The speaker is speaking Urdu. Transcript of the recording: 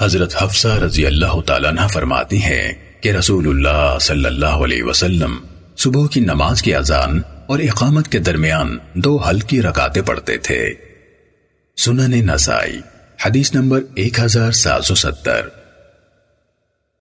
حضرت حفصہ رضی اللہ تعالیٰ عنہ فرماتی ہے کہ رسول اللہ صلی اللہ علیہ وسلم صبح کی نماز کی اذان اور اقامت کے درمیان دو ہلکی رکاتے پڑھتے تھے۔ سنن نسائی، حدیث نمبر ایک ہزار سات سو ستر۔